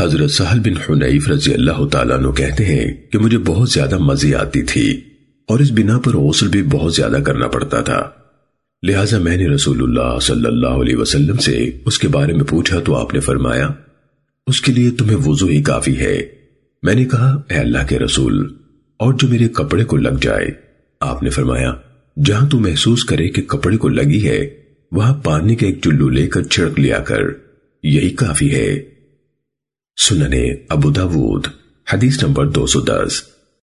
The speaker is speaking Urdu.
حضرت سہل بن حنیف رضی اللہ تعالیٰ عنہ کہتے ہیں کہ مجھے بہت زیادہ مزی آتی تھی اور اس بنا پر غسل بھی بہت زیادہ کرنا پڑتا تھا۔ لہٰذا میں نے رسول اللہ صلی اللہ علیہ وسلم سے اس کے بارے میں پوچھا تو آپ نے فرمایا، اس کے لیے تمہیں وضو ہی کافی ہے۔ میں نے کہا، اے اللہ کے رسول، اور جو میرے کپڑے کو لگ جائے۔ آپ نے فرمایا، جہاں تو محسوس کرے کہ کپڑے کو لگی ہے، وہاں پانی کا ایک چلو لے کر چھڑک لیا کر۔ یہی کافی ہے۔ سننے ابو داود حدیث نمبر دو سو دس۔